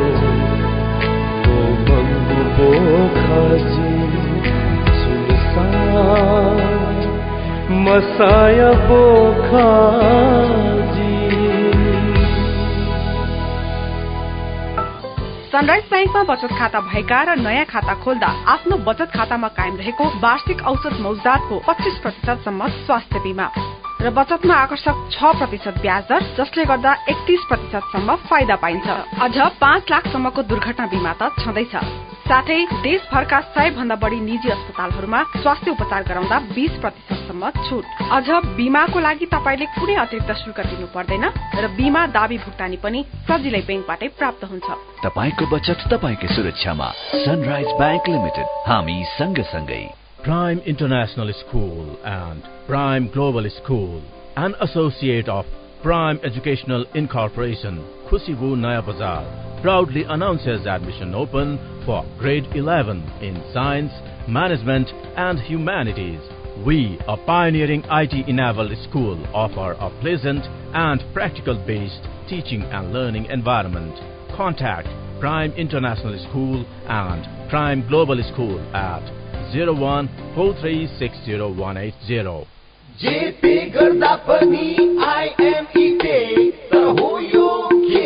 तो मंग बो खाजी सुनसा मसाया वो खा सनराइज ब्याङ्कमा बचत खाता भएका र नयाँ खाता खोल्दा आफ्नो बचत खातामा कायम रहेको वार्षिक औसत मौजदातको पच्चिस प्रतिशतसम्म स्वास्थ्य बिमा। र बचतमा आकर्षक छ प्रतिशत ब्याज दर जसले गर्दा एकतिस प्रतिशतसम्म फाइदा पाइन्छ। अझ पाँच लाखसम्मको दुर्घटना बिमा त छँदैछ। साथै देशभरका सय भन्दा बढी निजी अस्पतालहरूमा स्वास्थ्य उपचार गराउँदा बीस प्रतिशतसम्म छुट। अझ बिमाको लागि तपाईँले कुनै अतिरिक्त शुल्क दिनु पर्दैन र बिमा दावी भुक्तानी पनि सजिलै ब्याङ्कबाटै प्राप्त हुन्छ। तपाईँको बचत तपाईँकै सुरक्षामा। Sunrise bank limited. हामी सँगसँगै। Prime International School and Prime Global School, an associate of Prime Educational Incorporation, Khusibu Naya Bazar, proudly announces admission open for grade 11 in Science, Management and Humanities. We, a pioneering IT-enabled school, offer a pleasant and practical-based teaching and learning environment. Contact Prime International School and Prime Global School at 0143601880. जेपे गर्दा पनि आइएमई पे तर हो यो के?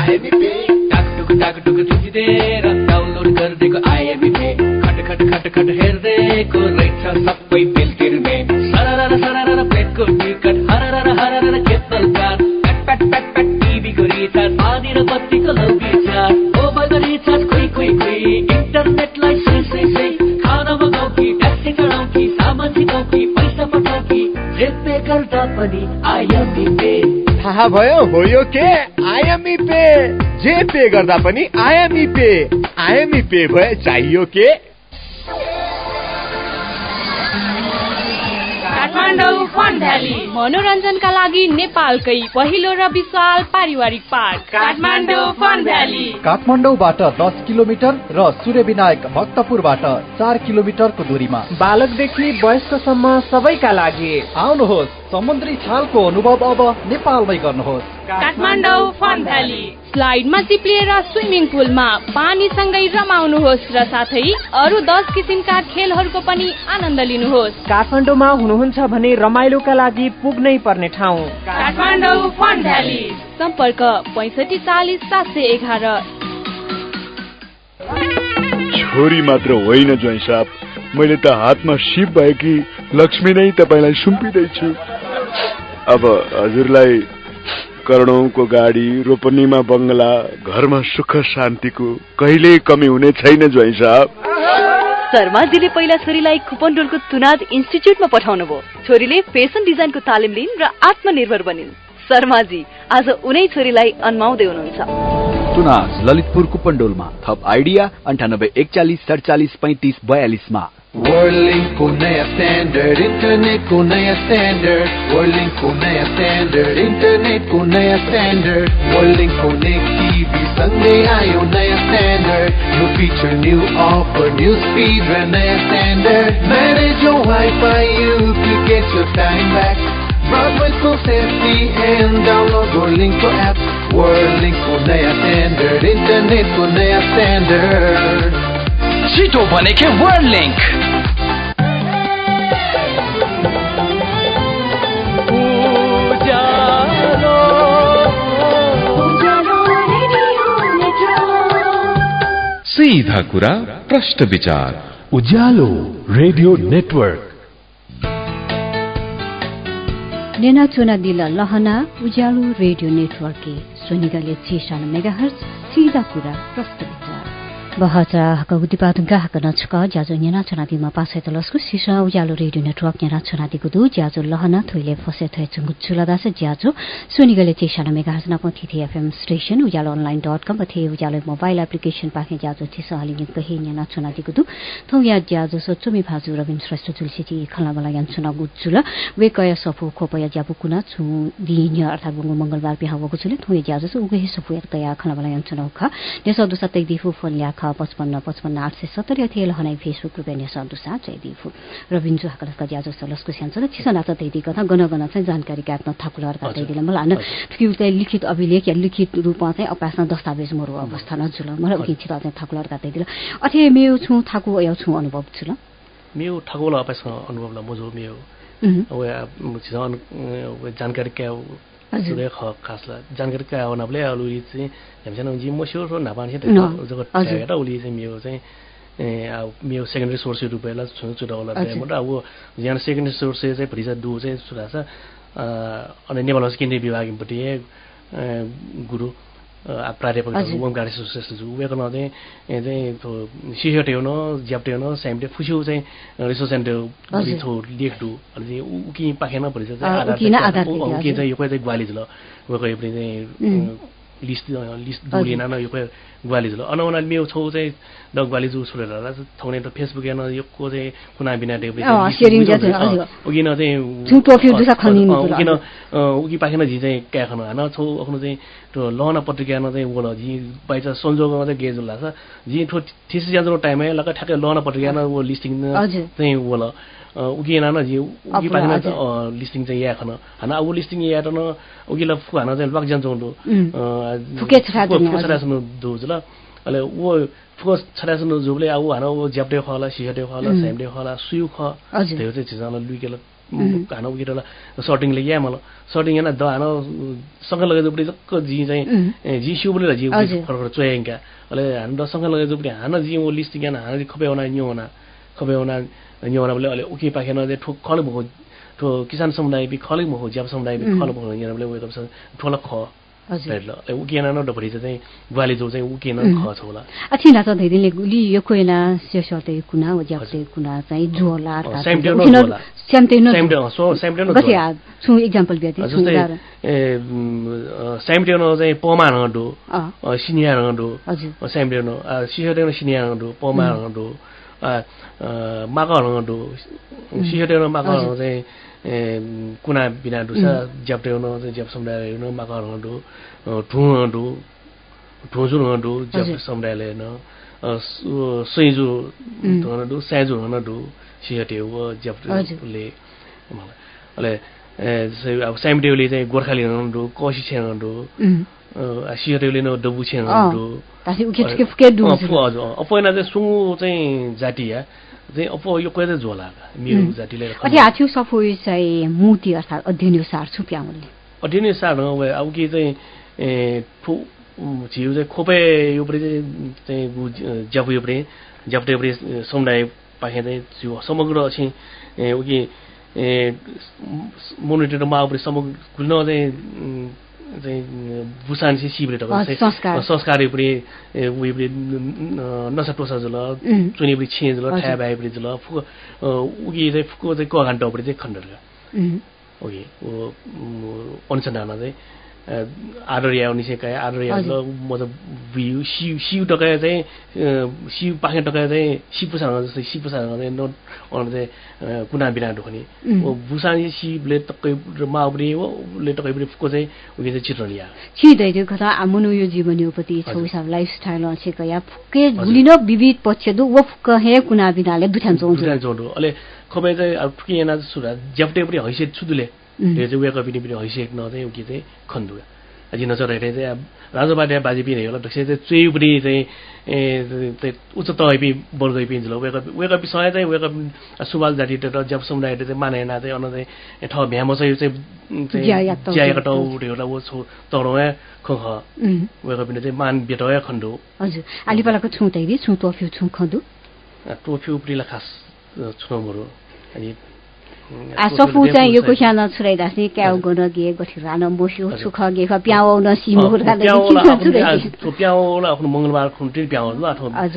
आइएमई पे टाकटुक टाकटुक थिचिदिएर डाउनलोड गरिदिएको आइएमई पे खट खट खट खट हेर्दैको रहेछ सबै बिल तिर्ने सरर सरर प्लेटको टिकट हरर हरर केबल कार प्याट प्याट प्याट प्याट टिभीको रिचार्ज पानी र बत्तीको लौ रिचार्ज मोबाइलको रिचार्ज खोइ खोइ खोइ इन्टरनेटलाई थाहा भयो हो यो के? आइएमई पे जे पे गर्दा पनि आइएमई पे आइएमई पे भए चाहियो के? मनोरञ्जनका लागि नेपालकै पहिलो र विशाल पारिवारिक पार्क। काठमाडौँ फन भ्याली काठमाडौँबाट दस किलोमिटर र सूर्य विनायक भक्तपुरबाट चार किलोमिटरको दूरीमा। बालकदेखि वयस्कसम्म सबैका लागि। आउनुहोस्। समुद्री छालको अनुभव अब नेपालमै गर्नुहोस्। Kathmandu fun valley. स्लाइडमा चिप्लिएर स्विमिङ पुलमा पानीसँगै रमाउनुहोस् र साथै अरू दस किसिमका खेलहरूको पनि आनन्द लिनुहोस्। काठमाडौँमा हुनुहुन्छ भने रमाइलोका लागि पुग्नै पर्ने ठाउँ। Kathmandu fun valley. सम्पर्क पैसठी चालिस सात सय एघार। छोरी मात्र होइन ज्वाइँ साहब मैले त हातमा शिव भएकी लक्ष्मी नै तपाईँलाई सुम्पिँदैछु। अब हजुरलाई करोडौँको गाडी रोपनीमा बङ्गला घरमा सुख शान्तिको कहिल्यै कमी हुने छैन ज्वाइँ साहब। शर्माजीले पहिला छोरीलाई खुपनडोलको तुनाज इन्स्टिच्युटमा पठाउनु भयो छोरीले फेसन डिजाइनको तालिम लिइन् र आत्मनिर्भर बनिन्। शर्माजी आज उनै छोरीलाई अन्माउँदै हुनुहुन्छ। तुनाज ललितपुर कुपन्डोलमा थप आइडिया अन्ठानब्बे एकचालिस सडचालिस पैँतिस बयालिसमा। वर्लिङको नयाँ स्ट्यान्डर्ड इन्टरनेटको नयाँ स्ट्यान्डर्ड। वर्लिङको नयाँ स्ट्यान्डर्ड इन्टरनेटको नयाँ स्ट्यान्डर्ड। वर्लिङको नेट टिभी सँगै आयो नयाँ standard. New feature new offer new speed र नयाँ standard. Manage your Wi-Fi you to get your time back Broadway for safety and download Warlinkको app Warlinkको नयाँ स्ट्यान्डर्ड इन्टरनेटको नयाँ स्ट्यान्डर्ड छिटो भनेकै वर्ल्ड लिङ्क सीधा कुरा प्रश्न विचार उज्यालो रेडियो नेटवर्क नेना चोना दिल लहना उज्यालो रेडियो नेटवर्क सोनिगले छेसानो मेगाहर्ज सीधा कुरा विचार बहचा हकगुदिपात गाहक नचक ज्याजो न्याना चनादिमा पासै तलस्कु उज्यालो रेडियो नेटवर्क न्याना चनादिको दु ज्याजो लहना थुइले फसे थय चंगु चुलादास ज्याजो सुनिगले चेसाना मेगा हजना थे FM station Ujyaalo online dot com थे उज्यालो मोबाइल एप्लिकेशन पाखे ज्याजो थिस हलिङ कहि न्याना चनादिको दु थौ या ज्याजो सोचुमी भाजु रविन श्रेष्ठ तुलसीति खला बला यान चुना गुचुल वे कय सफु खोपया ज्याबु कुना छु दिन्य अर्थात बुंगु मंगलबार बिहावको छुले थौ या ज्याजो उगे सफु या तया खला बला यान चुना खा नेस दुसा तै दिफु फोन ल्याख पचपन्न पचपन्न आठ सय सत्तरी अथे लहनाई फेसबुक रुपियाँ नेस दुसा जय दिफु। रविन्जु हाकलस्का ज्याजो सलस्को स्यान्छ छिसना त तै दिकथा गन गन चाहिँ जानकारी काट्न थाकुलर काट्दै दिला। मलाई फिउ चाहिँ लिखित अभिलेख या लिखित रूपमा चाहिँ अपासना दस्तावेज मरु अवस्था न जुल मलाई उकि छित चाहिँ थाकुलर काट्दै दिला। अथे मेयो छु थाकु अयो छु अनुभव छु ल। मेयो ठाकुरलाई अपासना अनुभवलाई मजो अब जानकारी क्या सुरे ख खासला जानकारी क्या हो नबले अलुली चाहिँ हामीसँग जी मस्यो नापान चाहिँ उली चाहिँ मेरो चाहिँ मेरो सेकेन्डरी अब यहाँ सेकेन्डरी सोर्स चाहिँ भरिसा दु चाहिँ सुरा छ अनि नेपाल केन्द्रीय विभागपट्टि गुरु प्राध्यापक ओमकार श्रेष्ठ उयोको चाहिँ चाहिँ सिसटे हुन ज्याप्टे हुन स्याम्टे फुस्यौ चाहिँ रिसोर्स सेन्टर थो लेख्दु अनि चाहिँ उकि पाखेन भरिसा चाहिँ आधार उकि चाहिँ यो चाहिँ ग्वाली ल पनि चाहिँ लिस्ट लिस्ट दुलिएन न यो ग्वाली झुल अन उनीहरूले मेरो छौ चाहिँ ड ग्वाली जु छोडेर थौने त फेसबुक हेर्न यो को चाहिँ कुना बिना उकिन चाहिँ उकिन उकि पाखेन झि चाहिँ क्या खानु हान छौ? आफ्नो चाहिँ त्यो लहना पत्रिका चाहिँ ओल झि बाइच संजोगमा चाहिँ गेज लाग्छ झि ठो थिसी जान्छ टाइममा लगा ठ्याक्कै लहना पत्रिका वो लिस्टिङ चाहिँ ओल उगिएन न जी उगी पाखेन लिस्टिङ चाहिँ या खान हाना अब लिस्टिङ या न उगिला फु हाना चाहिँ लग जान्छ उलो फुके छरासनु दोज ल। अहिले वो फुको छरासनु जुबले अब हाना वो ज्याप्टे खला सिहटे खला स्याम्टे खला सुयु ख। त्यो चाहिँ छिजाला लुकेला हाना उगिरला सर्टिङले या मलाई सर्टिङ हेर्न द हाना सँग लगे जुपडी जक्क जी चाहिँ जी सिउबले जी फरक चोयाङ्का अहिले हान द सँग लगे जुपडी हाना जी वो लिस्टिङ हाना हाना खपे हुना न्यु हुना। खपे हुना न्युवनाले अहिले उकि पाखेन ठो खल भएको ठो किसान समुदाय बि खलै महो ज्याप समुदाय बि खल यहाँले उयो गर्छ ठोला ख। न चाहिँ ग्वाली जो चाहिँ उकिएन ख छ होला। अछिना त धैदिले गुली यो कोइना सेसते कुना ओ ज्यापते कुना चाहिँ जोला स्याम्टेन स्याम्टेन गथे छु एक्जाम्पल बिया जस्तै ए स्याम्टेन चाहिँ पमा रङडो। सिनिया रङडो। स्याम्टेन सिहटेन सिनिया रङडो पमा रङडो। माकहरू सिहटेन माकहरू चाहिँ कुना बिना डुसा ज्याप्टेउन चाहिँ ज्याप समुदाय हेर्नु माकहरू ठुँडु ठुँजुर हँडु ज्याप समुदायले हेर्न सैजु हँडु स्याजु हँडु सिहटे हो ज्याप्ले मलाई अहिले अब स्यामटेउले चाहिँ गोर्खाली हँडु कसी छे हँडु सिहटेउले न डबु छे हँडु हजुर पहिला चाहिँ सुँगु चाहिँ जाति या चाहिँ अब यो कहिले झोला मेरो जातिले हाथ्यौ सफो चाहिँ मुती अर्थात् अध्ययन सार छु प्याउले अध्ययन सार अब के चाहिँ ठु छिउ चाहिँ खोपे यो पनि चाहिँ ज्यापु यो पनि ज्याप्टे पनि समुदाय पाखे चाहिँ जो समग्र चाहिँ उकि मोनिटर माओपरि समग्र खुल्न चाहिँ चाहिँ बुसान चाहिँ सिबले संस्कार। उपरि उयोपरि नसा टोसा जुल चुनी उपरि छे जुल ठ्या उपरि जुल फुक उकि चाहिँ फुको चाहिँ कगान टपरि चाहिँ खण्डरका ओके अनुसन्धान चाहिँ आडरिया निसेकाय आडरिया मतलब बिउ सिउ सिउ टकाय चाहिँ सिउ पाखे टकाय चाहिँ सिपुसँग जस्तै सिपुसँग चाहिँ नोट अनु चाहिँ कुना बिना ढोक्ने बुसानी सिपले टक्कै माउब्री हो उसले टक्कै को चाहिँ उयो चाहिँ चित्र लिया। छिदै त्यो कथा आमुनु यो जीवन योपति छौ लाइफस्टाइल कया फुके विविध पक्ष दु वो फुक हे कुना बिनाले दुठान चौ दुठान चौ अले खबै चाहिँ अब फुके सुरा ज्याप्टे पनि हैसियत छुदुले। त्यो चाहिँ वेक पनि पनि हैसियत न चाहिँ उकि चाहिँ खन्दु अझै नजर हेरे चाहिँ अब राजोबाटे बाजे पिने होला दक्ष चाहिँ चुई पनि चाहिँ उच्च तहै पि बढ्दै पिन्छ वेक वेक सँग चाहिँ वेक सुबाल जाति त जब समुदाय चाहिँ माने ना चाहिँ अन चाहिँ ठ भ्यामो चाहिँ चाहिँ ज्याएको टाउ उठेर वो छो तडो ख पनि चाहिँ मान बेटया खण्डो हजुर आलिपालाको छु तैरी छु टोफ्यु छु खदु टोफ्यु प्रिला खास छुनमरो अनि सफु चाहिँ यो कुसाना छुराइदासी क्याउ गर्न गे गठिरान मोस्यो सुख गे ख प्याउ न सिमो प्याउ आफ्नो मंगलबार खुन्टी प्याउ ल अथवा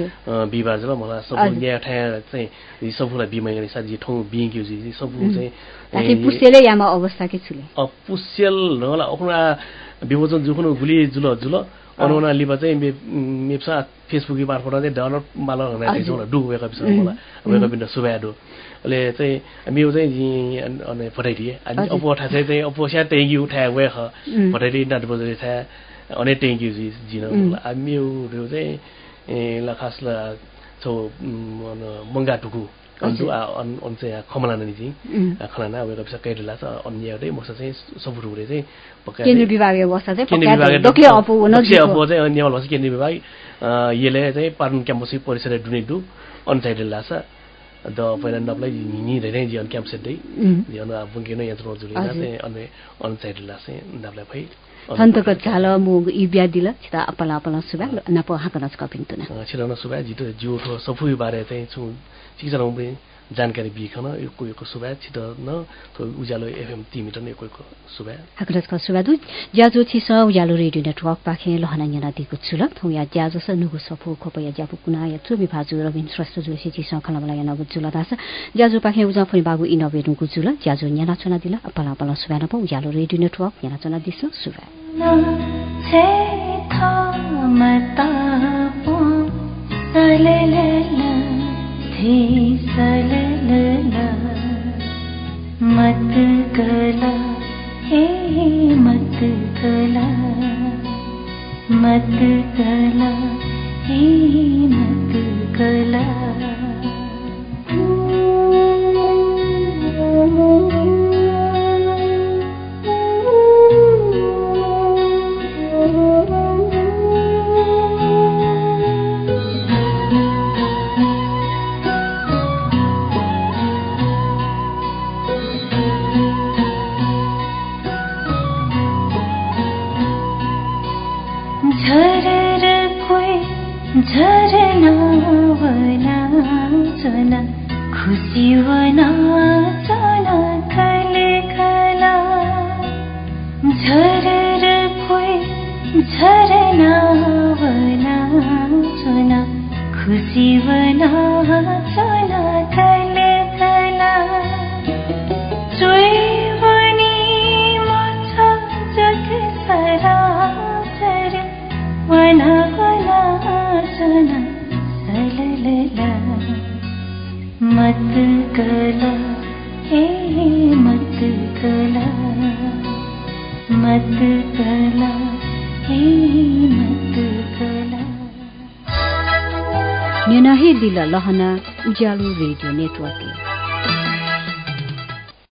बिहिबार जब मलाई सब यहाँ ठ्या चाहिँ सबुलाई बिमाइ गर्ने साथी ठाउँ बिग्यो जी सबु चाहिँ पुस्यले यामा अवस्था के छुले। अ पुस्यल होला आफ्नो विभोजन जुखुनु गुली जुल जुल। अनुना लिबा चाहिँ मेप्सा फेसबुक मार्फत चाहिँ डलर माल हुँदा डु वेक अप मलाई वेक अप सुबाया डु। ले चाहिँ मेरो चाहिँ अनि फटाइदिए अनि अपो उठा चाहिँ अपो स्या ट्याङ्की उठाए वे ख फटाइदिए नाट बजारे था अनि ट्याङ्की जी जिन मेरो चाहिँ ला खास ला छौ मङ्गा टुकु। अन्जु अन चाहिँ खमला ननि चाहिँ खलाना वे कपिसा कैरे लाछ अन्य एउटै मसा चाहिँ सबुरु हुरे चाहिँ केन्द्र विभाग व्यवस्था चाहिँ केन्द्र विभाग दोक्ले अपो नक्से अपो चाहिँ अन्य भन्छ केन्द्र विभाग यसले चाहिँ पार्न क्याम्पस परिसर डुने डु अनसाइड लाछ द पहिला नपलाई नि धेरै जीवन क्याम्प सेट्दै जीवन बुङ्केनो यन्त्र जुलिना अनि अनसाइड लासे नपलाई फै हन्तक झाल मुग इब्या दिल छिता अपला अपला सुबा नप हाकनस कपिन तुना छिराउन सुबा जितो जिउ ठो सफुइ बारे चाहिँ छु चिकजना जानकारी बिखन यो यो सुबा छिट न तो उज्यालो एफएम ती मिटर ने कोइको सुबा सुबा दु ज्याजो छि स उज्यालो रेडियो नेटवर्क पाखे लहना न्याना दिको छुल थौ या ज्याजो स नुगु सफु खोपया ज्यापु कुना या छु बिभाजु रबिन श्रेष्ठ जोशी छि स खला बला याना जुल दास। ज्याजो पाखे उजा फुनि बागु इनोभे नुगु जुल। ज्याजो न्याना छना दिला अपला अपला सुबा न प उज्यालो रेडियो नेटवर्क न्याना छना दिस सुबा छे था मता पो सले ले सलला मत हे मत गला मत हे मत गला नेनाहे दिल लहना उज्यालो रेडियो नेटवर्क